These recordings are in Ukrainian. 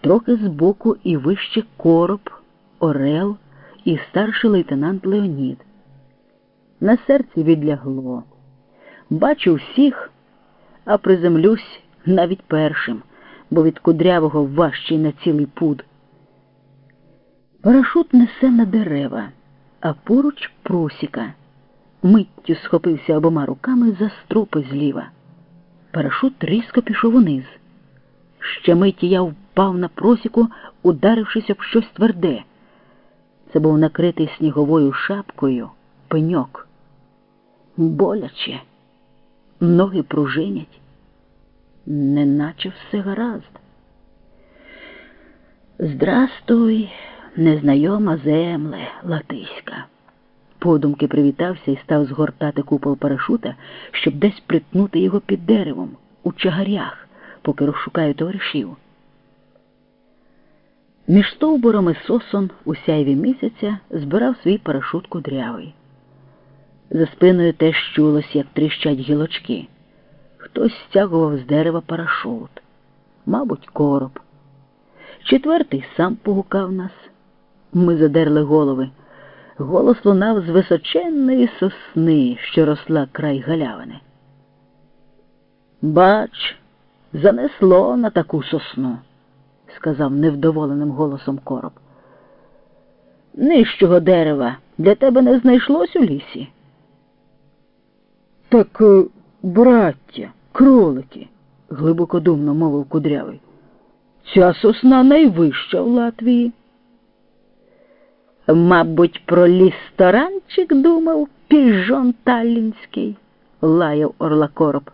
трохи збоку і вище короб, Орел і старший лейтенант Леонід. На серці відлягло. Бачу всіх, а приземлюсь навіть першим, бо від кудрявого важчий на цілий пуд. Парашут несе на дерева, а поруч просіка. Миттю схопився обома руками за стропи зліва. Парашут різко пішов униз. Ще миті я впав на просіку, ударившись об щось тверде. Це був накритий сніговою шапкою пеньок. Боляче, ноги пружинять, неначе все гаразд. Здрастуй, незнайома земле Латиська. Подумки привітався і став згортати купол парашута, щоб десь притнути його під деревом, у чагарях, поки розшукаю товаришів. Між стовбурами сосон у сяйві місяця збирав свій парашут кудрявий. За спиною теж чулось, як тріщать гілочки. Хтось стягував з дерева парашут, мабуть, короб. Четвертий сам погукав нас. Ми задерли голови. Голос лунав з височенної сосни, що росла край галявини. Бач, занесло на таку сосну, сказав невдоволеним голосом короб. Нижчого дерева для тебе не знайшлось у лісі. Так, е, браття, кролики, глибокодумно мовив кудрявий. Ця сосна найвища в Латвії. Мабуть, про лісторанчик думав піжон таллінський, лаяв орла короб.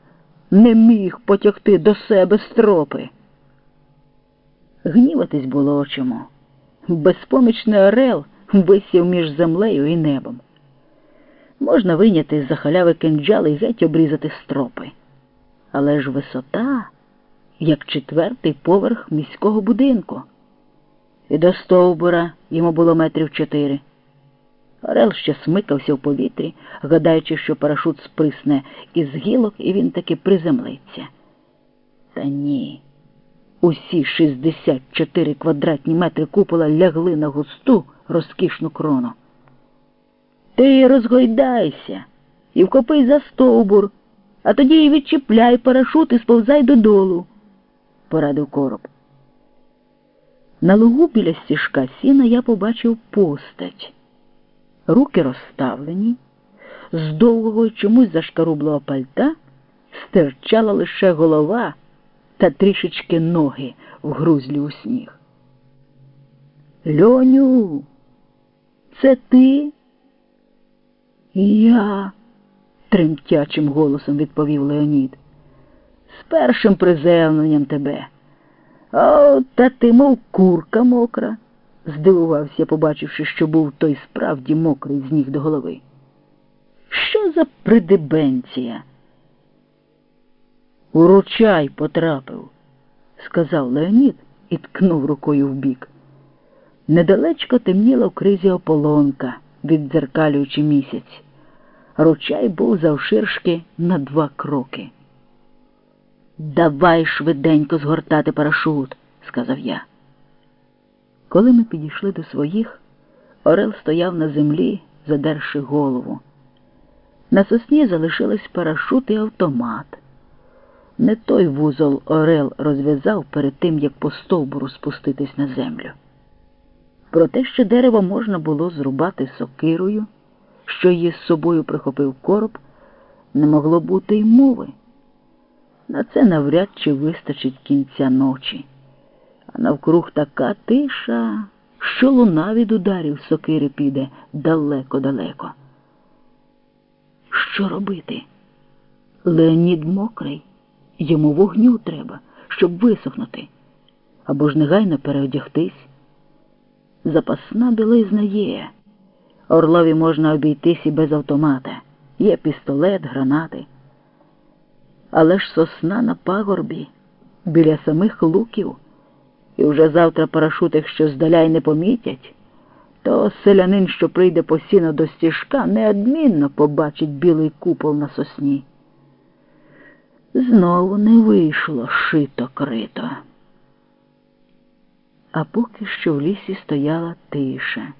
Не міг потягти до себе стропи. Гніватись було чому. Безпомічний орел висів між землею і небом. Можна виняти з за халяви кинджал і геть обрізати стропи. Але ж висота, як четвертий поверх міського будинку. І до стовбура йому було метрів чотири. Орел ще смикався в повітрі, гадаючи, що парашут сприсне із гілок, і він таки приземлиться. Та ні. Усі 64 квадратні метри купола лягли на густу розкішну крону. Ти розгойдайся і вкопий за стовбур, а тоді відчіпляй парашут і сповзай додолу, порадив короб. На лугу біля стіжка сіна я побачив постать. Руки розставлені, з довгого чомусь зашкарублого пальта стирчала лише голова та трішечки ноги в грузлі у сніг. Льоню, це ти? Я, тремтячим голосом відповів Леонід. З першим приземленням тебе. О, та ти, мов курка мокра, здивувався, побачивши, що був той справді мокрий з ніг до голови. Що за Урочай потрапив, сказав Леонід і ткнув рукою вбік. Недалечко темніла в кризі ополонка, віддзеркалюючи місяць. Ручай був завширшки на два кроки. Давай швиденько згортати парашут, сказав я. Коли ми підійшли до своїх, Орел стояв на землі, задерши голову. На сосні залишились парашут і автомат. Не той вузол Орел розв'язав перед тим, як по стовбуру спуститись на землю. Про те, що дерево можна було зрубати сокирою, що її з собою прихопив короб, не могло бути й мови. На це навряд чи вистачить кінця ночі. А навкруг така тиша, що луна від ударів сокири піде далеко-далеко. Що робити? Леонід мокрий, йому вогню треба, щоб висохнути, або ж негайно переодягтись. Запасна білизна є. Орлові можна обійтись і без автомата. Є пістолет, гранати. Але ж сосна на пагорбі біля самих луків, і вже завтра парашут, якщо здаля й не помітять, то селянин, що прийде по сіно до стіжка, неодмінно побачить білий купол на сосні. Знову не вийшло шито крито. А поки що в лісі стояла тиша.